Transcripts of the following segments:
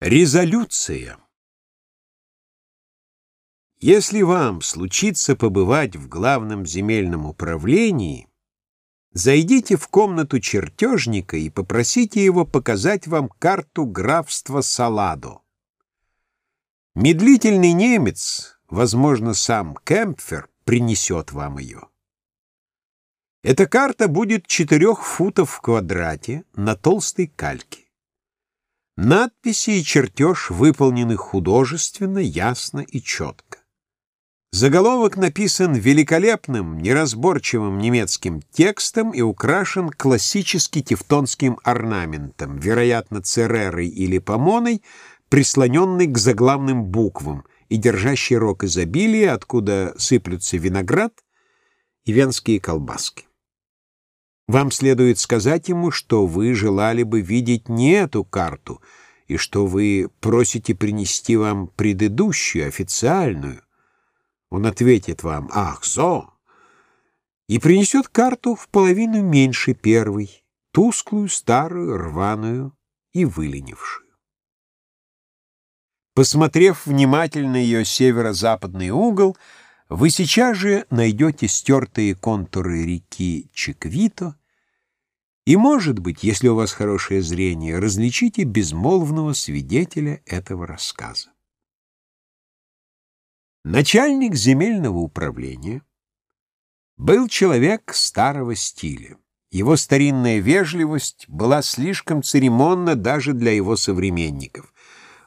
Резолюция Если вам случится побывать в главном земельном управлении, зайдите в комнату чертежника и попросите его показать вам карту графства Саладо. Медлительный немец, возможно, сам Кемпфер, принесет вам ее. Эта карта будет четырех футов в квадрате на толстой кальке. Надписи и чертеж выполнены художественно, ясно и четко. Заголовок написан великолепным, неразборчивым немецким текстом и украшен классически тевтонским орнаментом, вероятно, церерой или помоной, прислоненной к заглавным буквам и держащей рог изобилия, откуда сыплются виноград и венские колбаски. Вам следует сказать ему, что вы желали бы видеть не эту карту, и что вы просите принести вам предыдущую, официальную. Он ответит вам «Ах, зо!» и принесет карту в половину меньше первой, тусклую, старую, рваную и выленившую. Посмотрев внимательно ее северо-западный угол, вы сейчас же найдете стертые контуры реки Чеквито и, может быть, если у вас хорошее зрение, различите безмолвного свидетеля этого рассказа. Начальник земельного управления был человек старого стиля. Его старинная вежливость была слишком церемонна даже для его современников.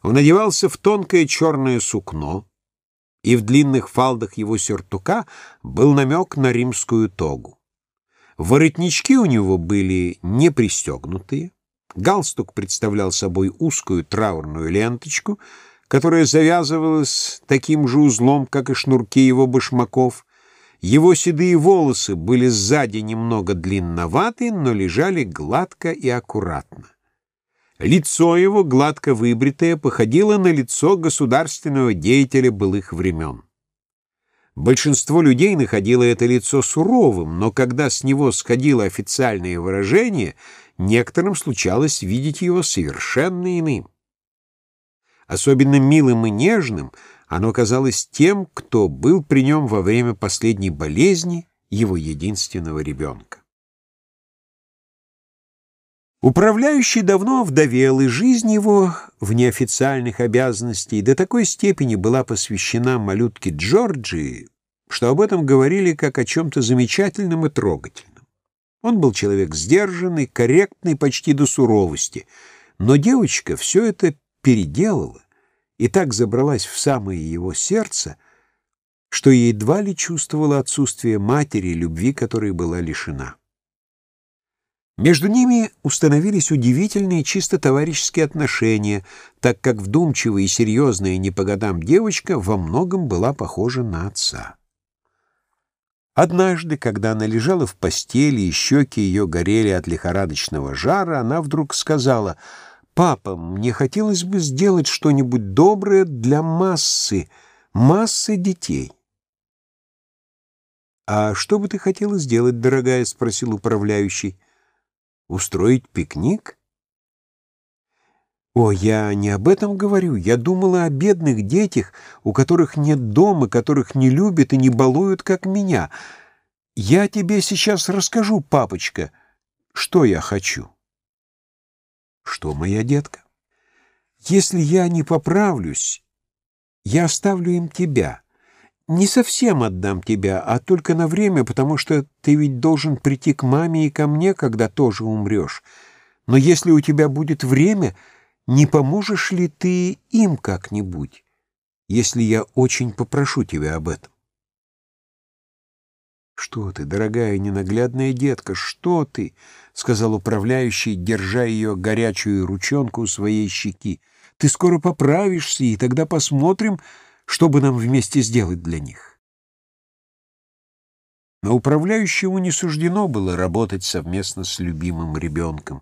Он одевался в тонкое черное сукно, и в длинных фалдах его сюртука был намек на римскую тогу. Воротнички у него были не пристегнутые, галстук представлял собой узкую траурную ленточку, которая завязывалась таким же узлом, как и шнурки его башмаков. Его седые волосы были сзади немного длинноваты, но лежали гладко и аккуратно. Лицо его, гладко выбритое, походило на лицо государственного деятеля былых времен. Большинство людей находило это лицо суровым, но когда с него сходило официальное выражение, некоторым случалось видеть его совершенно иным. Особенно милым и нежным оно казалось тем, кто был при нем во время последней болезни его единственного ребенка. Управляющий давно овдовел, и жизнь его в неофициальных обязанностей до такой степени была посвящена малютке Джорджии, что об этом говорили как о чем-то замечательном и трогательном. Он был человек сдержанный, корректный почти до суровости, но девочка все это переделала и так забралась в самое его сердце, что едва ли чувствовала отсутствие матери, любви которой была лишена. Между ними установились удивительные чисто товарищеские отношения, так как вдумчивая и серьезная не по годам девочка во многом была похожа на отца. Однажды, когда она лежала в постели и щеки ее горели от лихорадочного жара, она вдруг сказала, «Папа, мне хотелось бы сделать что-нибудь доброе для массы, массы детей». «А что бы ты хотела сделать, дорогая?» — спросил управляющий. Устроить пикник? О, я не об этом говорю. Я думала о бедных детях, у которых нет дома, которых не любят и не балуют, как меня. Я тебе сейчас расскажу, папочка, что я хочу. Что, моя детка? Если я не поправлюсь, я оставлю им тебя. Не совсем отдам тебя, а только на время, потому что ты ведь должен прийти к маме и ко мне, когда тоже умрешь. Но если у тебя будет время, не поможешь ли ты им как-нибудь, если я очень попрошу тебя об этом? «Что ты, дорогая ненаглядная детка, что ты?» — сказал управляющий, держа ее горячую ручонку у своей щеки. «Ты скоро поправишься, и тогда посмотрим, что бы нам вместе сделать для них? Но управляющему не суждено было работать совместно с любимым ребенком.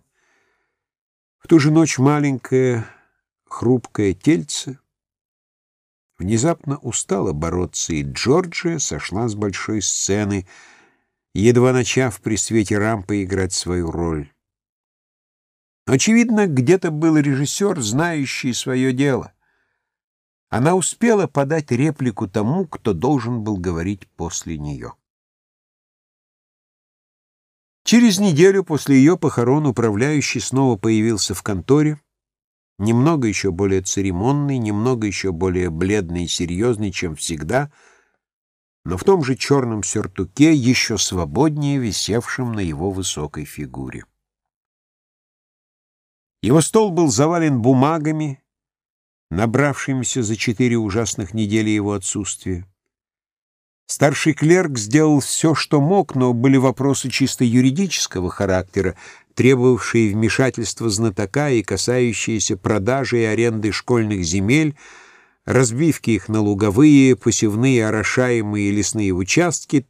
В ту же ночь маленькое, хрупкое тельце внезапно устало бороться, и Джорджия сошла с большой сцены, едва начав при свете рампы играть свою роль. Очевидно, где-то был режиссер, знающий свое дело. Она успела подать реплику тому, кто должен был говорить после нее. Через неделю после ее похорон управляющий снова появился в конторе, немного еще более церемонный, немного еще более бледный и серьезный, чем всегда, но в том же черном сюртуке, еще свободнее висевшем на его высокой фигуре. Его стол был завален бумагами, набравшимися за четыре ужасных недели его отсутствия. Старший клерк сделал все, что мог, но были вопросы чисто юридического характера, требовавшие вмешательства знатока и касающиеся продажи и аренды школьных земель, разбивки их на луговые, посевные, орошаемые лесные участки,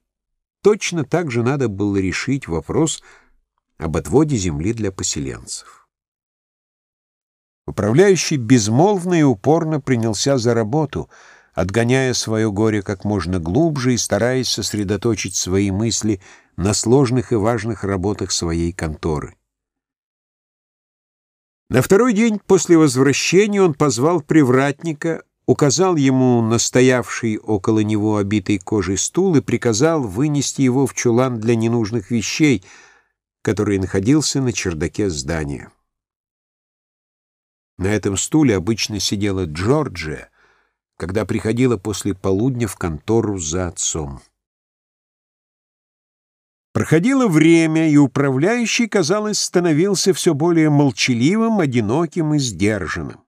точно так же надо было решить вопрос об отводе земли для поселенцев. Управляющий безмолвно и упорно принялся за работу, отгоняя свое горе как можно глубже и стараясь сосредоточить свои мысли на сложных и важных работах своей конторы. На второй день после возвращения он позвал привратника, указал ему настоявший около него обитый кожей стул и приказал вынести его в чулан для ненужных вещей, который находился на чердаке здания. На этом стуле обычно сидела Джорджия, когда приходила после полудня в контору за отцом. Проходило время, и управляющий, казалось, становился все более молчаливым, одиноким и сдержанным.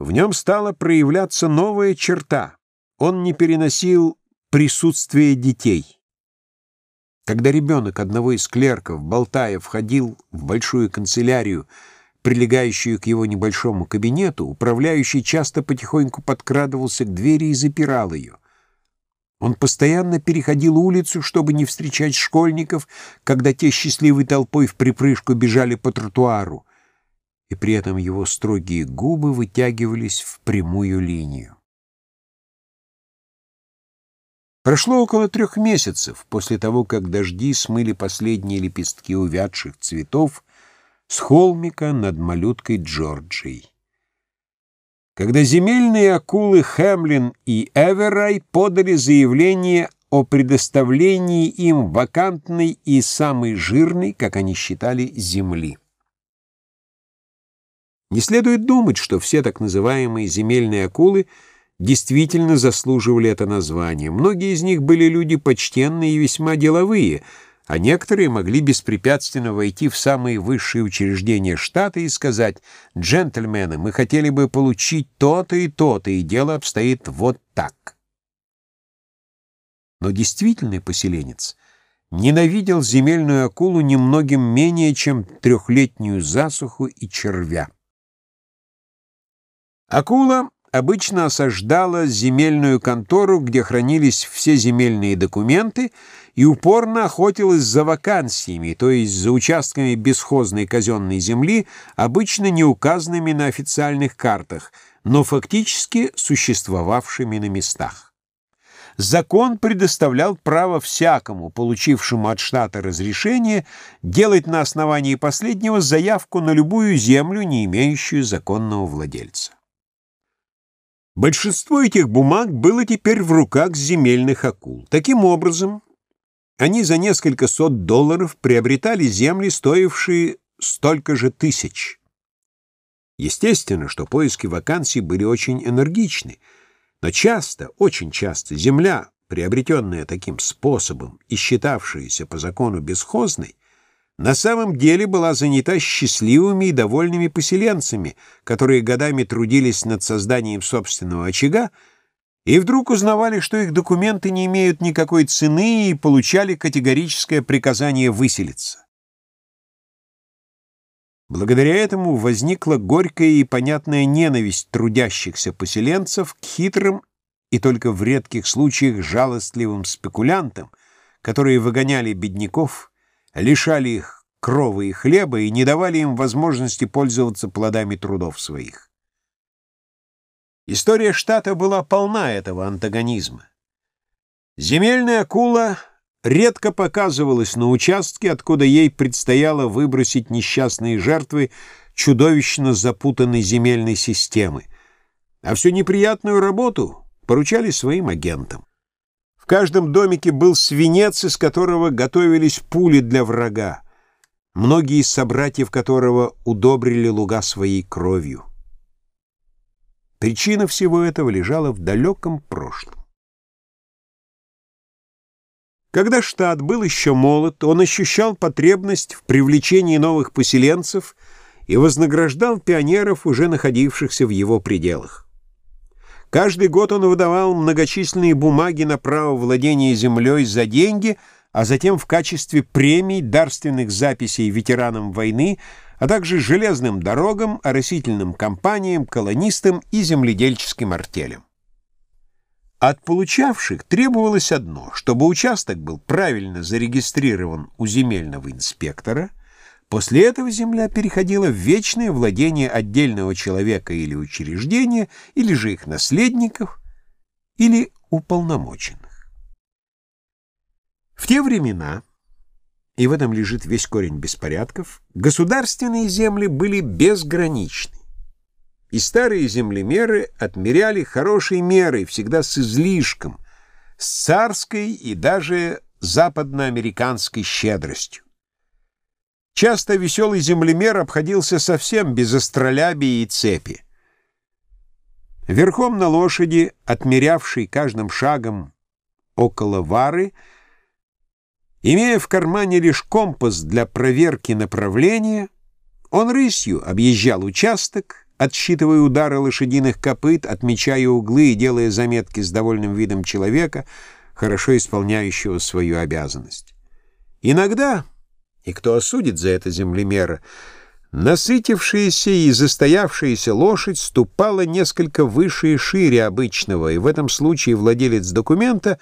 В нем стала проявляться новая черта. Он не переносил присутствие детей. Когда ребенок одного из клерков, болтая, входил в большую канцелярию, прилегающую к его небольшому кабинету, управляющий часто потихоньку подкрадывался к двери и запирал ее. Он постоянно переходил улицу, чтобы не встречать школьников, когда те счастливой толпой в припрыжку бежали по тротуару, и при этом его строгие губы вытягивались в прямую линию. Прошло около трех месяцев после того, как дожди смыли последние лепестки увядших цветов, с холмика над малюткой Джорджией. Когда земельные акулы Хемлин и Эверай подали заявление о предоставлении им вакантной и самой жирной, как они считали, земли. Не следует думать, что все так называемые земельные акулы действительно заслуживали это название. Многие из них были люди почтенные и весьма деловые — а некоторые могли беспрепятственно войти в самые высшие учреждения штата и сказать «Джентльмены, мы хотели бы получить то-то и то-то, и дело обстоит вот так». Но действительный поселенец ненавидел земельную акулу немногим менее, чем трехлетнюю засуху и червя. Акула обычно осаждала земельную контору, где хранились все земельные документы, и упорно охотилась за вакансиями, то есть за участками бесхозной казенной земли, обычно не указанными на официальных картах, но фактически существовавшими на местах. Закон предоставлял право всякому, получившему от штата разрешение, делать на основании последнего заявку на любую землю, не имеющую законного владельца. Большинство этих бумаг было теперь в руках земельных акул. Таким образом, они за несколько сот долларов приобретали земли, стоившие столько же тысяч. Естественно, что поиски вакансий были очень энергичны, но часто, очень часто земля, приобретенная таким способом и считавшаяся по закону бесхозной, на самом деле была занята счастливыми и довольными поселенцами, которые годами трудились над созданием собственного очага, и вдруг узнавали, что их документы не имеют никакой цены и получали категорическое приказание выселиться. Благодаря этому возникла горькая и понятная ненависть трудящихся поселенцев к хитрым и только в редких случаях жалостливым спекулянтам, которые выгоняли бедняков, лишали их крова и хлеба и не давали им возможности пользоваться плодами трудов своих. История штата была полна этого антагонизма. Земельная акула редко показывалась на участке, откуда ей предстояло выбросить несчастные жертвы чудовищно запутанной земельной системы, а всю неприятную работу поручали своим агентам. В каждом домике был свинец, из которого готовились пули для врага, многие из собратьев которого удобрили луга своей кровью. Причина всего этого лежала в далеком прошлом. Когда штат был еще молод, он ощущал потребность в привлечении новых поселенцев и вознаграждал пионеров, уже находившихся в его пределах. Каждый год он выдавал многочисленные бумаги на право владения землей за деньги, а затем в качестве премий дарственных записей ветеранам войны, а также железным дорогам, оросительным компаниям, колонистам и земледельческим артелям. От получавших требовалось одно, чтобы участок был правильно зарегистрирован у земельного инспектора, после этого земля переходила в вечное владение отдельного человека или учреждения, или же их наследников, или уполномоченных. В те времена, и в этом лежит весь корень беспорядков, государственные земли были безграничны и старые землемеры отмеряли хорошей мерой, всегда с излишком, с царской и даже западноамериканской щедростью. Часто веселый землемер обходился совсем без астролябии и цепи. Верхом на лошади, отмерявший каждым шагом около вары, имея в кармане лишь компас для проверки направления, он рысью объезжал участок, отсчитывая удары лошадиных копыт, отмечая углы и делая заметки с довольным видом человека, хорошо исполняющего свою обязанность. Иногда, и кто осудит за это землемера, насытившаяся и застоявшаяся лошадь ступала несколько выше и шире обычного, и в этом случае владелец документа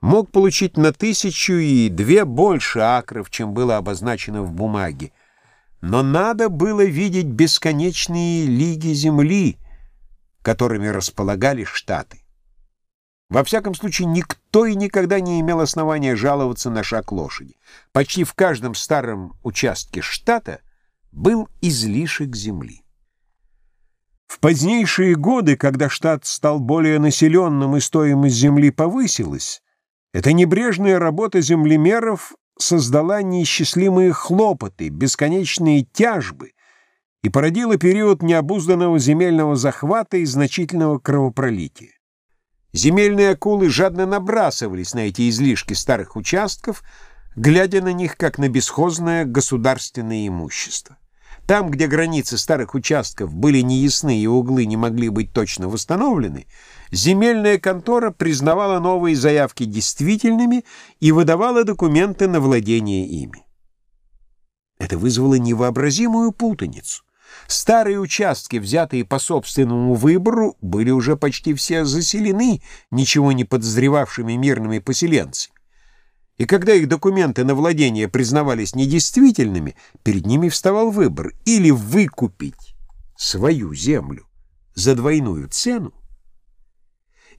мог получить на тысячу и две больше акров, чем было обозначено в бумаге. Но надо было видеть бесконечные лиги земли, которыми располагали штаты. Во всяком случае, никто и никогда не имел основания жаловаться на шаг лошади. Почти в каждом старом участке штата был излишек земли. В позднейшие годы, когда штат стал более населенным и стоимость земли повысилась, эта небрежная работа землемеров создала неисчислимые хлопоты, бесконечные тяжбы и породила период необузданного земельного захвата и значительного кровопролития. Земельные акулы жадно набрасывались на эти излишки старых участков, глядя на них как на бесхозное государственное имущество. Там, где границы старых участков были неясны и углы не могли быть точно восстановлены, земельная контора признавала новые заявки действительными и выдавала документы на владение ими. Это вызвало невообразимую путаницу. Старые участки, взятые по собственному выбору, были уже почти все заселены ничего не подозревавшими мирными поселенцами. И когда их документы на владение признавались недействительными, перед ними вставал выбор или выкупить свою землю за двойную цену,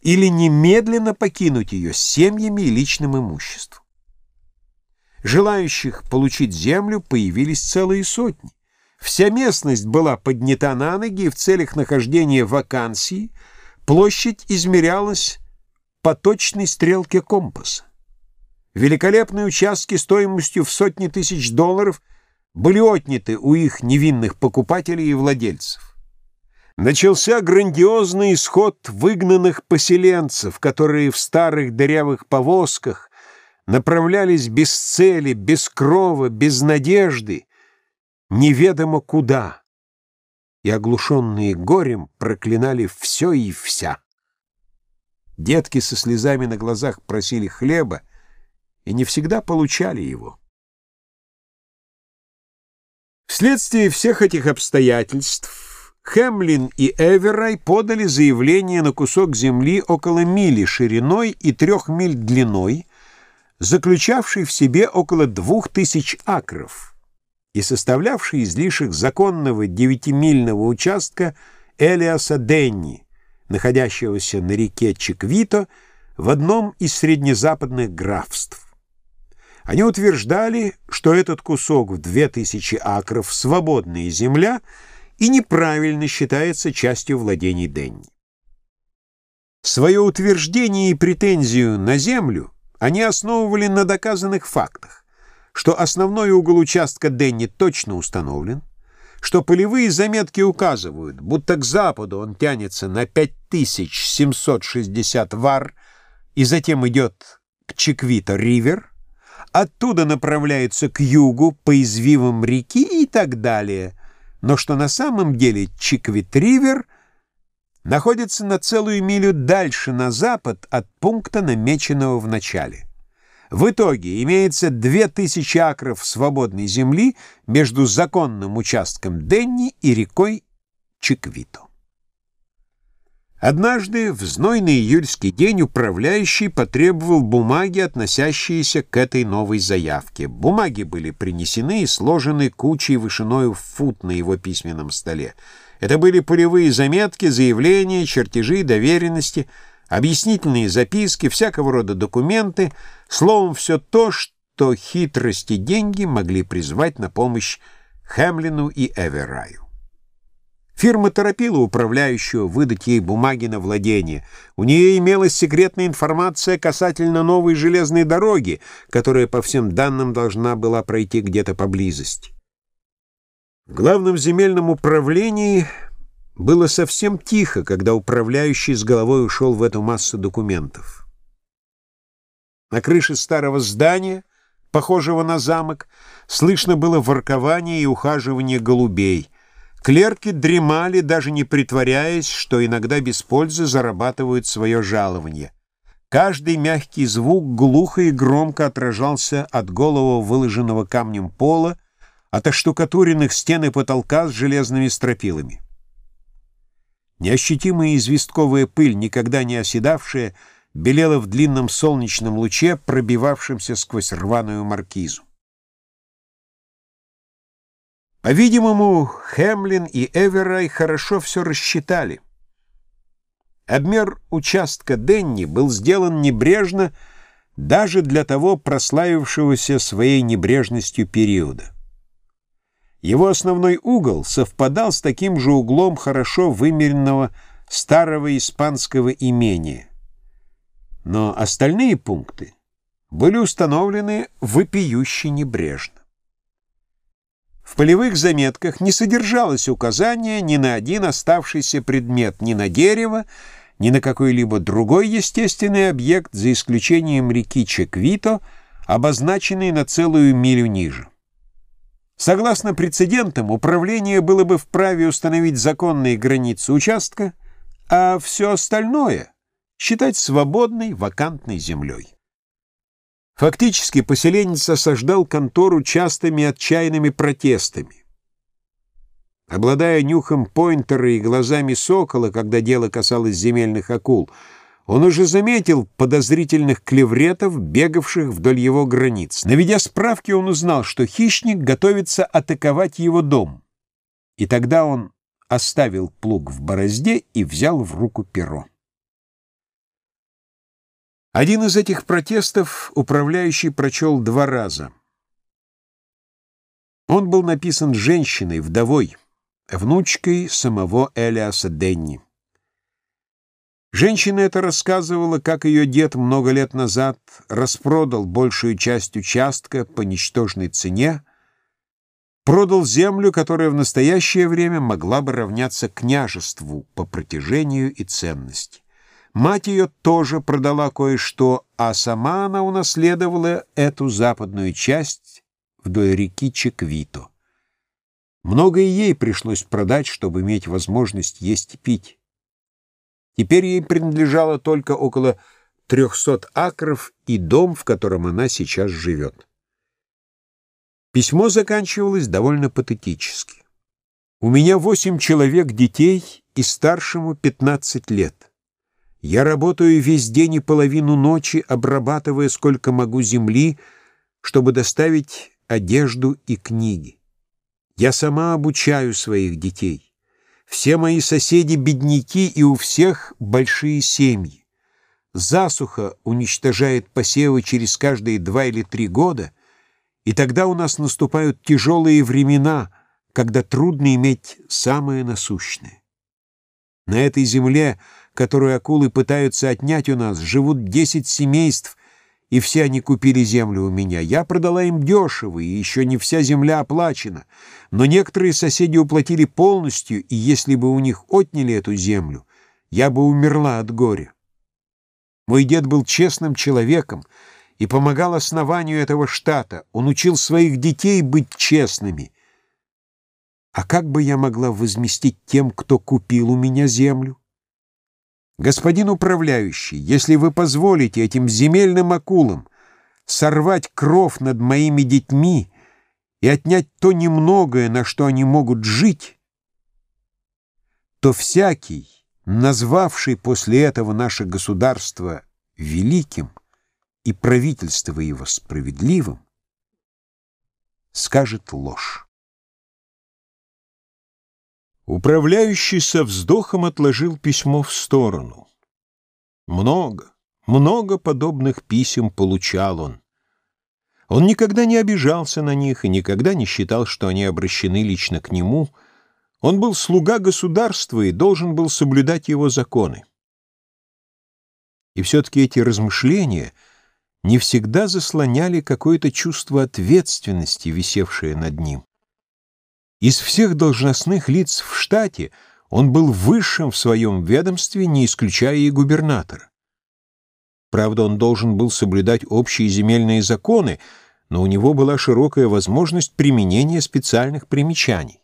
или немедленно покинуть ее с семьями и личным имуществом. Желающих получить землю появились целые сотни. Вся местность была поднята на ноги, и в целях нахождения вакансии площадь измерялась по точной стрелке компаса. Великолепные участки стоимостью в сотни тысяч долларов были отняты у их невинных покупателей и владельцев. Начался грандиозный исход выгнанных поселенцев, которые в старых дырявых повозках направлялись без цели, без крова, без надежды, неведомо куда, и, оглушенные горем, проклинали все и вся. Детки со слезами на глазах просили хлеба, и не всегда получали его. Вследствие всех этих обстоятельств Хемлин и Эверай подали заявление на кусок земли около мили шириной и трех миль длиной, заключавший в себе около двух тысяч акров и составлявший излишек законного девятимильного участка Элиаса Денни, находящегося на реке Чиквито в одном из среднезападных графств. Они утверждали, что этот кусок в две тысячи акров свободная земля и неправильно считается частью владений Денни. Свое утверждение и претензию на землю они основывали на доказанных фактах, что основной угол участка Денни точно установлен, что полевые заметки указывают, будто к западу он тянется на 5760 вар и затем идет к Чиквито-Ривер, оттуда направляется к югу по извивам реки и так далее, но что на самом деле Чиквит-Ривер — находится на целую милю дальше на запад от пункта, намеченного в начале. В итоге имеется 2000 акров свободной земли между законным участком Денни и рекой Чиквито. Однажды, в знойный июльский день, управляющий потребовал бумаги, относящиеся к этой новой заявке. Бумаги были принесены и сложены кучей вышиною в фут на его письменном столе. Это были полевые заметки, заявления, чертежи, доверенности, объяснительные записки, всякого рода документы, словом, все то, что хитрости деньги могли призвать на помощь Хемлину и Эвераю. Фирма торопила управляющего выдать ей бумаги на владение. У нее имелась секретная информация касательно новой железной дороги, которая по всем данным должна была пройти где-то поблизости. В главном земельном управлении было совсем тихо, когда управляющий с головой ушел в эту массу документов. На крыше старого здания, похожего на замок, слышно было воркование и ухаживание голубей. Клерки дремали, даже не притворяясь, что иногда без пользы зарабатывают свое жалование. Каждый мягкий звук глухо и громко отражался от голого выложенного камнем пола, от оштукатуренных стен и потолка с железными стропилами. Неощутимая известковая пыль, никогда не оседавшая, белела в длинном солнечном луче, пробивавшемся сквозь рваную маркизу. По-видимому, Хемлин и Эверай хорошо все рассчитали. Обмер участка Денни был сделан небрежно даже для того прославившегося своей небрежностью периода. Его основной угол совпадал с таким же углом хорошо вымеренного старого испанского имения. Но остальные пункты были установлены вопиюще небрежно. В полевых заметках не содержалось указания ни на один оставшийся предмет, ни на дерево, ни на какой-либо другой естественный объект, за исключением реки Чеквито, обозначенный на целую милю ниже. Согласно прецедентам, управление было бы вправе установить законные границы участка, а все остальное считать свободной вакантной землей. Фактически поселенец осаждал контору частыми отчаянными протестами. Обладая нюхом пойнтера и глазами сокола, когда дело касалось земельных акул, он уже заметил подозрительных клевретов, бегавших вдоль его границ. Наведя справки, он узнал, что хищник готовится атаковать его дом. И тогда он оставил плуг в борозде и взял в руку перо. Один из этих протестов управляющий прочел два раза. Он был написан женщиной, вдовой, внучкой самого Элиаса Денни. Женщина эта рассказывала, как ее дед много лет назад распродал большую часть участка по ничтожной цене, продал землю, которая в настоящее время могла бы равняться княжеству по протяжению и ценности. Мать ее тоже продала кое-что, а сама она унаследовала эту западную часть вдоль реки Чеквито. Многое ей пришлось продать, чтобы иметь возможность есть и пить. Теперь ей принадлежало только около 300 акров и дом, в котором она сейчас живет. Письмо заканчивалось довольно патетически. «У меня восемь человек детей и старшему 15 лет. Я работаю весь день и половину ночи, обрабатывая сколько могу земли, чтобы доставить одежду и книги. Я сама обучаю своих детей. Все мои соседи бедняки, и у всех большие семьи. Засуха уничтожает посевы через каждые два или три года, и тогда у нас наступают тяжелые времена, когда трудно иметь самое насущное. На этой земле, которую акулы пытаются отнять у нас, живут десять семейств, и все они купили землю у меня. Я продала им дешево, и еще не вся земля оплачена. Но некоторые соседи уплатили полностью, и если бы у них отняли эту землю, я бы умерла от горя. Мой дед был честным человеком и помогал основанию этого штата. Он учил своих детей быть честными. А как бы я могла возместить тем, кто купил у меня землю? Господин управляющий, если вы позволите этим земельным акулам сорвать кров над моими детьми и отнять то немногое, на что они могут жить, то всякий, назвавший после этого наше государство великим и правительство его справедливым, скажет ложь. Управляющий со вздохом отложил письмо в сторону. Много, много подобных писем получал он. Он никогда не обижался на них и никогда не считал, что они обращены лично к нему. Он был слуга государства и должен был соблюдать его законы. И все-таки эти размышления не всегда заслоняли какое-то чувство ответственности, висевшее над ним. Из всех должностных лиц в штате он был высшим в своем ведомстве, не исключая и губернатора. Правда, он должен был соблюдать общие земельные законы, но у него была широкая возможность применения специальных примечаний.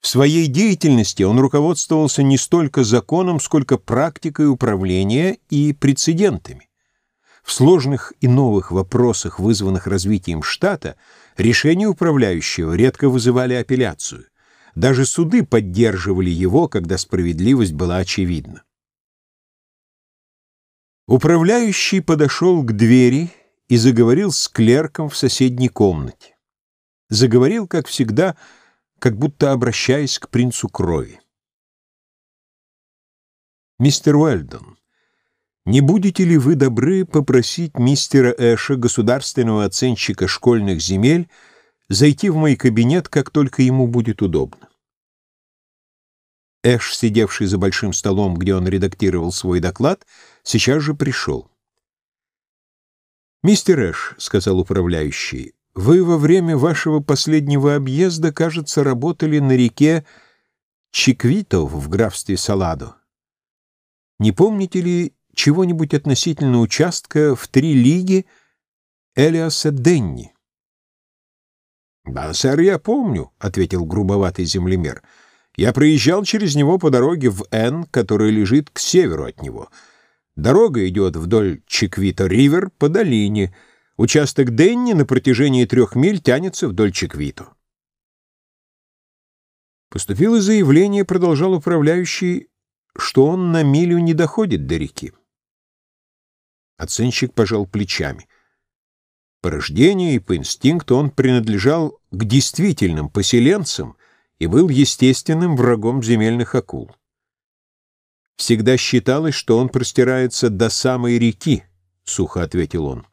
В своей деятельности он руководствовался не столько законом, сколько практикой управления и прецедентами. В сложных и новых вопросах, вызванных развитием штата, решения управляющего редко вызывали апелляцию. Даже суды поддерживали его, когда справедливость была очевидна. Управляющий подошел к двери и заговорил с клерком в соседней комнате. Заговорил, как всегда, как будто обращаясь к принцу крови. «Мистер Уэлдон, не будете ли вы добры попросить мистера Эша, государственного оценщика школьных земель, зайти в мой кабинет, как только ему будет удобно? Эш, сидевший за большим столом, где он редактировал свой доклад, сейчас же пришел. «Мистер Эш», — сказал управляющий, — «вы во время вашего последнего объезда, кажется, работали на реке Чиквито в графстве Саладо. Не помните ли, чего-нибудь относительно участка в три лиги Элиаса Денни. «Да, сэр, я помню», — ответил грубоватый землемер. «Я проезжал через него по дороге в Н, которая лежит к северу от него. Дорога идет вдоль Чиквито-Ривер по долине. Участок Денни на протяжении трех миль тянется вдоль Чиквито». Поступило заявление, продолжал управляющий, что он на милю не доходит до реки. Оценщик пожал плечами. По рождению и по инстинкту он принадлежал к действительным поселенцам и был естественным врагом земельных акул. «Всегда считалось, что он простирается до самой реки», — сухо ответил он.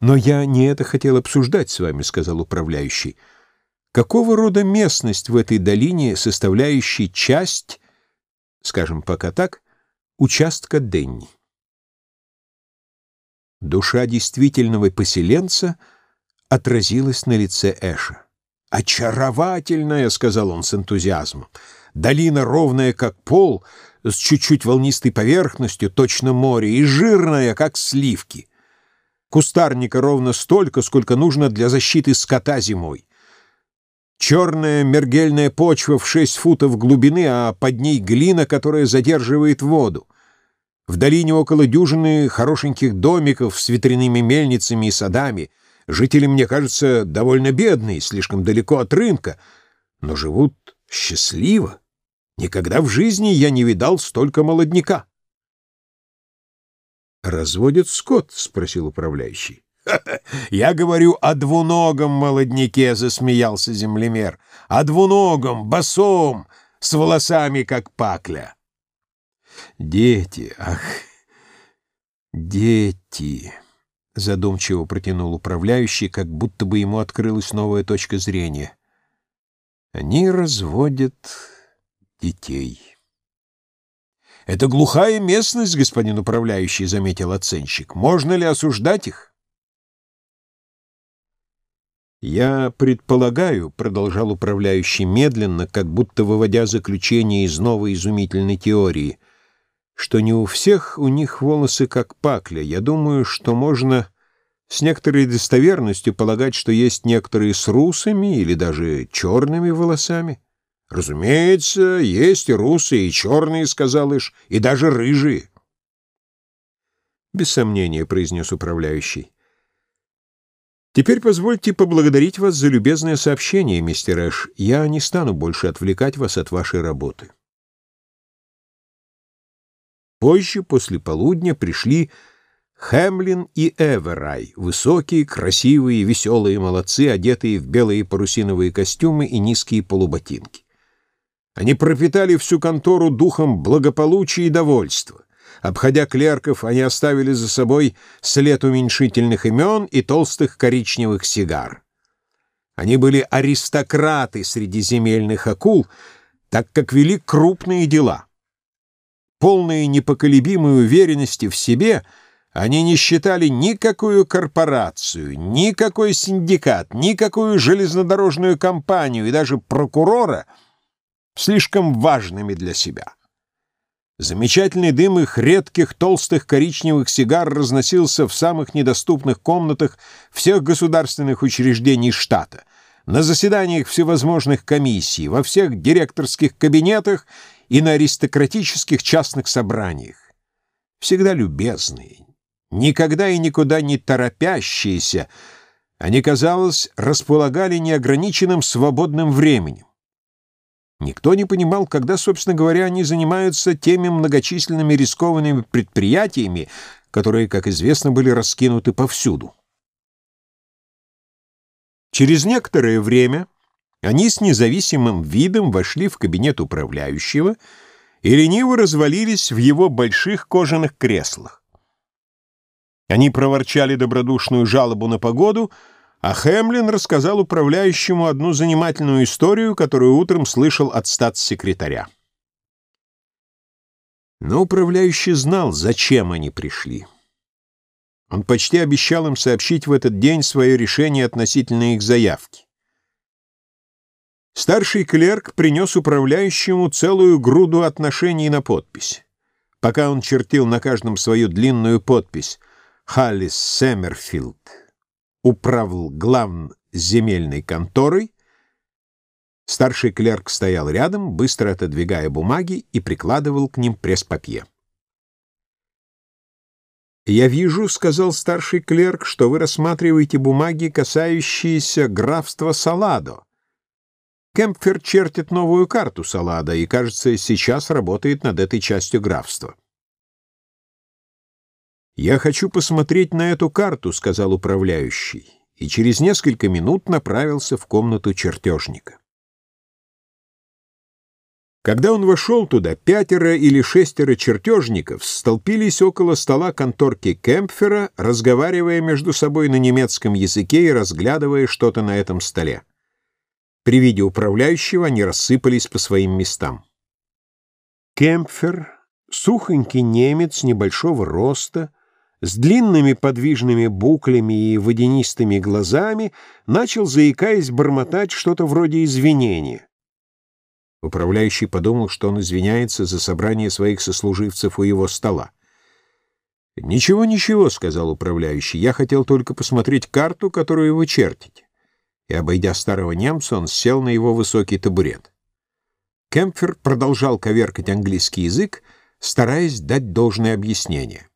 «Но я не это хотел обсуждать с вами», — сказал управляющий. «Какого рода местность в этой долине, составляющей часть, скажем пока так, участка Денни?» Душа действительного поселенца отразилась на лице Эша. «Очаровательная!» — сказал он с энтузиазмом. «Долина ровная, как пол, с чуть-чуть волнистой поверхностью, точно море, и жирная, как сливки. Кустарника ровно столько, сколько нужно для защиты скота зимой. Черная мергельная почва в шесть футов глубины, а под ней глина, которая задерживает воду. В долине около дюжины хорошеньких домиков с ветряными мельницами и садами. Жители, мне кажется, довольно бедные, слишком далеко от рынка, но живут счастливо. Никогда в жизни я не видал столько молодняка. «Разводят скот?» — спросил управляющий. «Я говорю о двуногом молодняке», — засмеялся землемер. «О двуногом, босом, с волосами, как пакля». Дети, ах, дети. — задумчиво протянул управляющий, как будто бы ему открылась новая точка зрения. «Они разводят детей». «Это глухая местность, господин управляющий», — заметил оценщик. «Можно ли осуждать их?» «Я предполагаю», — продолжал управляющий медленно, как будто выводя заключение из новой изумительной теории, что не у всех у них волосы как пакля. Я думаю, что можно с некоторой достоверностью полагать, что есть некоторые с русыми или даже черными волосами. «Разумеется, есть и русые, и черные», — сказал Иш, — «и даже рыжие». «Без сомнения», — произнес управляющий. «Теперь позвольте поблагодарить вас за любезное сообщение, мистер Эш. Я не стану больше отвлекать вас от вашей работы». Позже, после полудня, пришли Хэмлин и Эверай, высокие, красивые, веселые молодцы, одетые в белые парусиновые костюмы и низкие полуботинки. Они пропитали всю контору духом благополучия и довольства. Обходя клерков, они оставили за собой след уменьшительных имен и толстых коричневых сигар. Они были аристократы среди земельных акул, так как вели крупные дела. Полные непоколебимой уверенности в себе, они не считали никакую корпорацию, никакой синдикат, никакую железнодорожную компанию и даже прокурора слишком важными для себя. Замечательный дым их редких толстых коричневых сигар разносился в самых недоступных комнатах всех государственных учреждений штата, на заседаниях всевозможных комиссий, во всех директорских кабинетах и на аристократических частных собраниях. Всегда любезные, никогда и никуда не торопящиеся, они, казалось, располагали неограниченным свободным временем. Никто не понимал, когда, собственно говоря, они занимаются теми многочисленными рискованными предприятиями, которые, как известно, были раскинуты повсюду. Через некоторое время они с независимым видом вошли в кабинет управляющего и лениво развалились в его больших кожаных креслах. Они проворчали добродушную жалобу на погоду — а Хэмлин рассказал управляющему одну занимательную историю, которую утром слышал от статс-секретаря. Но управляющий знал, зачем они пришли. Он почти обещал им сообщить в этот день свое решение относительно их заявки. Старший клерк принес управляющему целую груду отношений на подпись. Пока он чертил на каждом свою длинную подпись «Халлис Сэмерфилд», управил главн земельной конторой, старший клерк стоял рядом, быстро отодвигая бумаги и прикладывал к ним пресс-папье. «Я вижу, — сказал старший клерк, — что вы рассматриваете бумаги, касающиеся графства Саладо. Кемпфер чертит новую карту Салада и, кажется, сейчас работает над этой частью графства. «Я хочу посмотреть на эту карту», — сказал управляющий, и через несколько минут направился в комнату чертежника. Когда он вошел туда, пятеро или шестеро чертежников столпились около стола конторки Кемпфера, разговаривая между собой на немецком языке и разглядывая что-то на этом столе. При виде управляющего они рассыпались по своим местам. Кемпфер, сухонький немец небольшого роста, с длинными подвижными буклями и водянистыми глазами, начал, заикаясь, бормотать что-то вроде извинения. Управляющий подумал, что он извиняется за собрание своих сослуживцев у его стола. «Ничего, ничего», — сказал управляющий, — «я хотел только посмотреть карту, которую вы чертите». И, обойдя старого немца, он сел на его высокий табурет. Кемпфер продолжал коверкать английский язык, стараясь дать должное объяснение.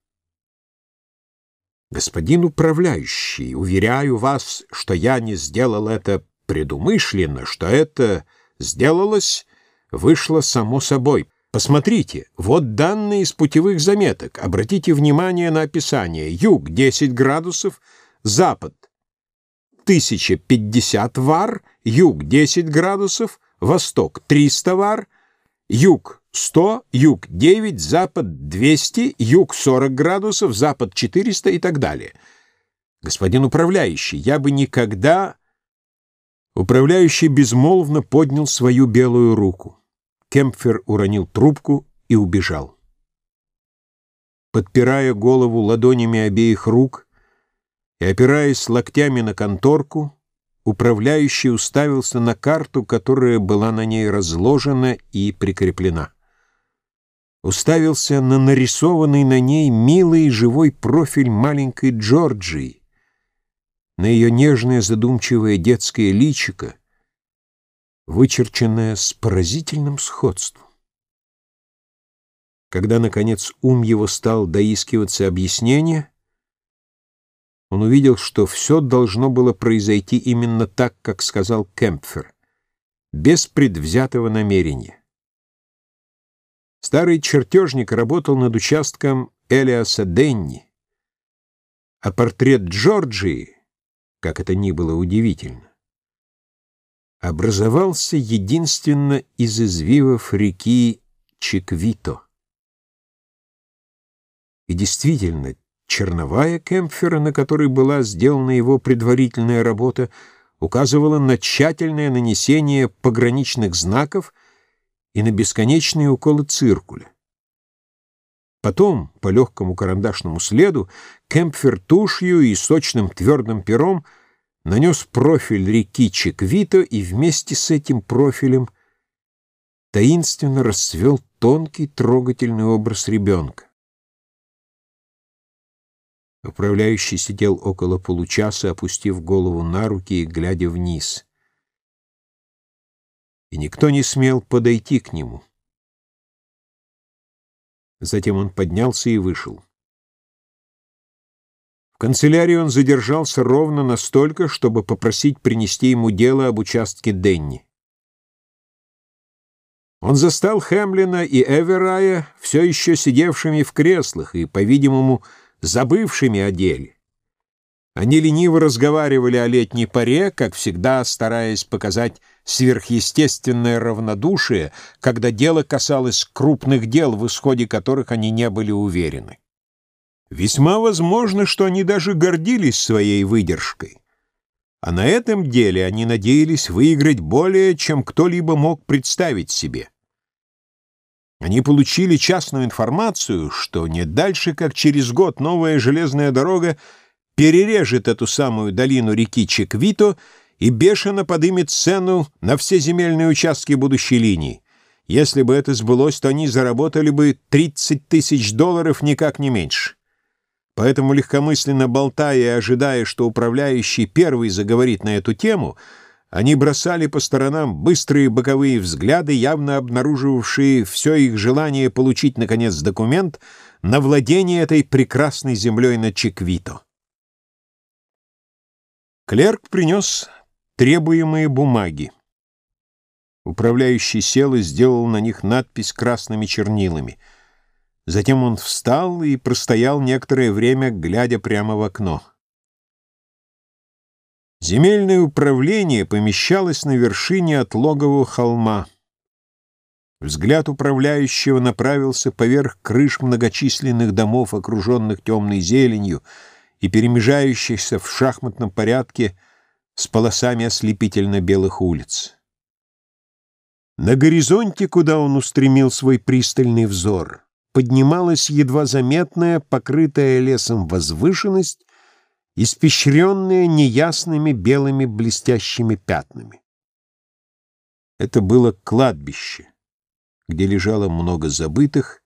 Господин управляющий, уверяю вас, что я не сделал это предумышленно, что это сделалось, вышло само собой. Посмотрите, вот данные из путевых заметок. Обратите внимание на описание. Юг — 10 градусов, запад — 1050 вар, юг — 10 градусов, восток — 300 вар, юг 100, юг 9, запад 200, юг 40 градусов, запад 400 и так далее. Господин управляющий, я бы никогда... Управляющий безмолвно поднял свою белую руку. Кемпфер уронил трубку и убежал. Подпирая голову ладонями обеих рук и опираясь локтями на конторку, управляющий уставился на карту, которая была на ней разложена и прикреплена. Уставился на нарисованный на ней милый живой профиль маленькой Джорджии, на ее нежное задумчивое детское личико, вычерченное с поразительным сходством. Когда, наконец, ум его стал доискиваться объяснения, он увидел, что все должно было произойти именно так, как сказал Кемпфер, без предвзятого намерения. Старый чертежник работал над участком Элиаса Денни, а портрет Джорджии, как это ни было удивительно, образовался единственно из извивов реки Чиквито. И действительно, черновая Кемпфера, на которой была сделана его предварительная работа, указывала на тщательное нанесение пограничных знаков и на бесконечные уколы циркуля. Потом, по легкому карандашному следу, Кемпфер тушью и сочным твердым пером нанес профиль реки Чеквито и вместе с этим профилем таинственно расцвел тонкий трогательный образ ребенка. Управляющий сидел около получаса, опустив голову на руки и глядя вниз. И никто не смел подойти к нему. Затем он поднялся и вышел. В канцелярии он задержался ровно настолько, чтобы попросить принести ему дело об участке Денни. Он застал Хемлина и Эверая все еще сидевшими в креслах и, по-видимому, забывшими о деле. Они лениво разговаривали о летней паре, как всегда стараясь показать сверхъестественное равнодушие, когда дело касалось крупных дел, в исходе которых они не были уверены. Весьма возможно, что они даже гордились своей выдержкой. А на этом деле они надеялись выиграть более, чем кто-либо мог представить себе. Они получили частную информацию, что не дальше, как через год, новая железная дорога перережет эту самую долину реки Чеквито и бешено подымет цену на все земельные участки будущей линии. Если бы это сбылось, то они заработали бы 30 тысяч долларов, никак не меньше. Поэтому, легкомысленно болтая и ожидая, что управляющий первый заговорит на эту тему, они бросали по сторонам быстрые боковые взгляды, явно обнаруживавшие все их желание получить, наконец, документ на владение этой прекрасной землей на Чиквито. Клерк принес требуемые бумаги. Управляющий сел и сделал на них надпись красными чернилами. Затем он встал и простоял некоторое время, глядя прямо в окно. Земельное управление помещалось на вершине отлогового холма. Взгляд управляющего направился поверх крыш многочисленных домов, окруженных темной зеленью и перемежающихся в шахматном порядке с полосами ослепительно-белых улиц. На горизонте, куда он устремил свой пристальный взор, поднималась едва заметная, покрытая лесом возвышенность, испещренные неясными белыми блестящими пятнами. Это было кладбище, где лежало много забытых,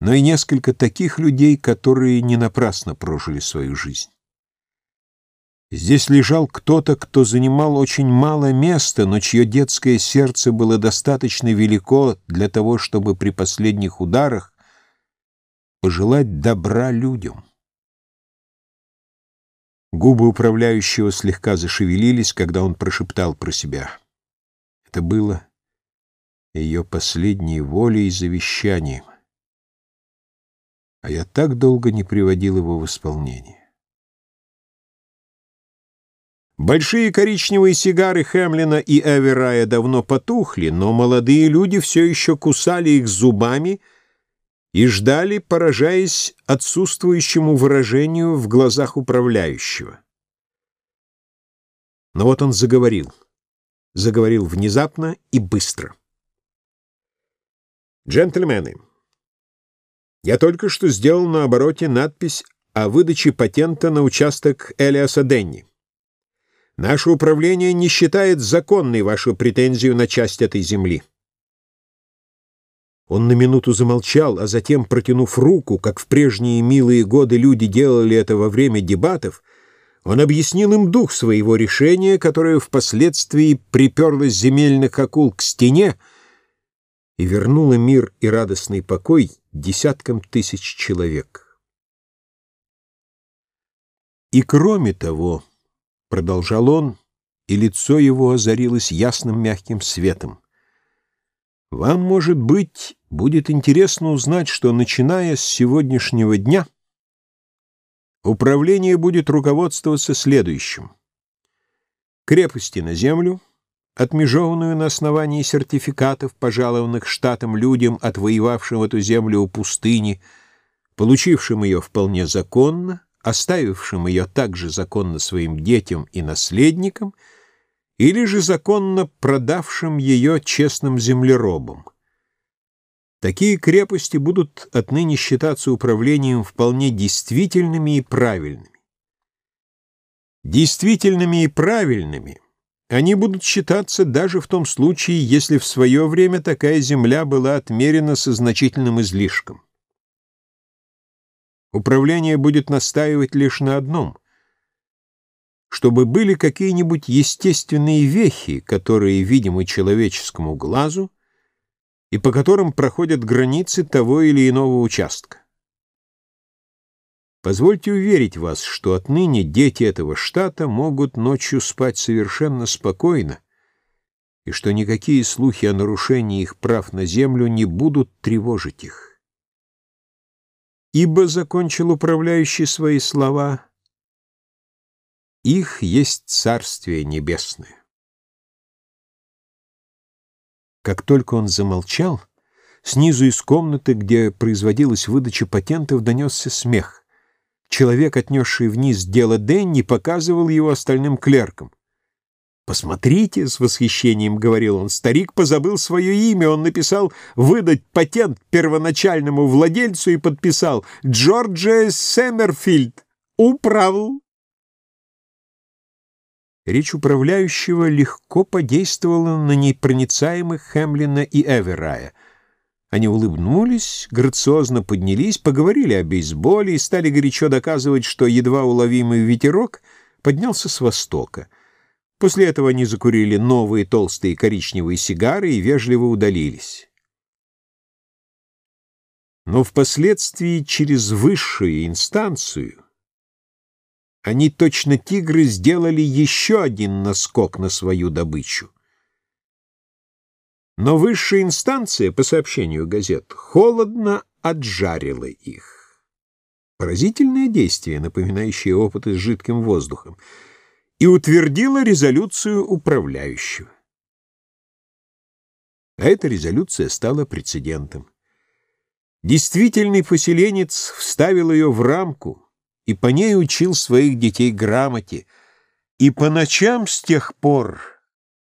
но и несколько таких людей, которые не напрасно прожили свою жизнь. Здесь лежал кто-то, кто занимал очень мало места, но чье детское сердце было достаточно велико для того, чтобы при последних ударах пожелать добра людям. Губы управляющего слегка зашевелились, когда он прошептал про себя. Это было ее последней волей и завещанием. А я так долго не приводил его в исполнение. Большие коричневые сигары Хемлина и Эверая давно потухли, но молодые люди все еще кусали их зубами и ждали, поражаясь отсутствующему выражению в глазах управляющего. Но вот он заговорил. Заговорил внезапно и быстро. «Джентльмены, я только что сделал на обороте надпись о выдаче патента на участок Элиаса Денни. Наше управление не считает законной вашу претензию на часть этой земли». Он на минуту замолчал, а затем, протянув руку, как в прежние милые годы люди делали это во время дебатов, он объяснил им дух своего решения, которое впоследствии приперло земельных акул к стене и вернуло мир и радостный покой десяткам тысяч человек. «И кроме того», — продолжал он, и лицо его озарилось ясным мягким светом, «вам, может быть, будет интересно узнать, что, начиная с сегодняшнего дня, — Управление будет руководствоваться следующим. Крепости на землю, отмежеванную на основании сертификатов, пожалованных штатом людям, отвоевавшим эту землю у пустыни, получившим ее вполне законно, оставившим ее также законно своим детям и наследникам, или же законно продавшим ее честным землеробам. Такие крепости будут отныне считаться управлением вполне действительными и правильными. Действительными и правильными они будут считаться даже в том случае, если в свое время такая земля была отмерена со значительным излишком. Управление будет настаивать лишь на одном — чтобы были какие-нибудь естественные вехи, которые видимы человеческому глазу, и по которым проходят границы того или иного участка. Позвольте уверить вас, что отныне дети этого штата могут ночью спать совершенно спокойно, и что никакие слухи о нарушении их прав на землю не будут тревожить их. Ибо, — закончил управляющий свои слова, — их есть Царствие Небесное. Как только он замолчал, снизу из комнаты, где производилась выдача патентов, донесся смех. Человек, отнесший вниз дело Дэнни, показывал его остальным клеркам. «Посмотрите», — с восхищением говорил он, — «старик позабыл свое имя, он написал выдать патент первоначальному владельцу и подписал Джорджия Сэмерфильд. Управил». Речь управляющего легко подействовала на непроницаемых Хемлина и Эверая. Они улыбнулись, грациозно поднялись, поговорили о бейсболе и стали горячо доказывать, что едва уловимый ветерок поднялся с востока. После этого они закурили новые толстые коричневые сигары и вежливо удалились. Но впоследствии через высшую инстанцию они, точно тигры, сделали еще один наскок на свою добычу. Но высшая инстанция, по сообщению газет, холодно отжарила их. Поразительное действие, напоминающее опыты с жидким воздухом, и утвердила резолюцию управляющего. А эта резолюция стала прецедентом. Действительный поселенец вставил ее в рамку — и по ней учил своих детей грамоте, и по ночам с тех пор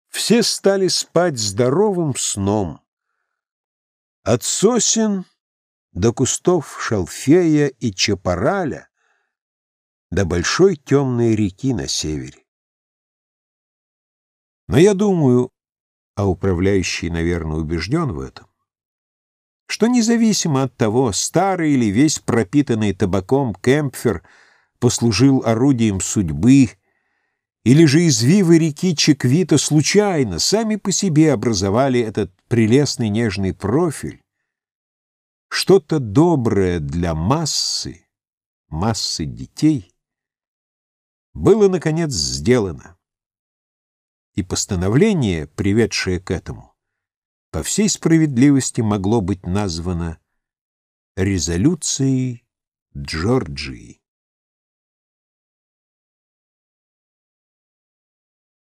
все стали спать здоровым сном. От сосен до кустов шалфея и чапараля до большой темной реки на севере. Но я думаю, а управляющий, наверное, убежден в этом, что независимо от того, старый или весь пропитанный табаком кемпфер послужил орудием судьбы, или же извивы реки Чеквита случайно, сами по себе образовали этот прелестный нежный профиль, что-то доброе для массы, массы детей, было, наконец, сделано. И постановление, приведшее к этому, по всей справедливости могло быть названо резолюцией Джорджии.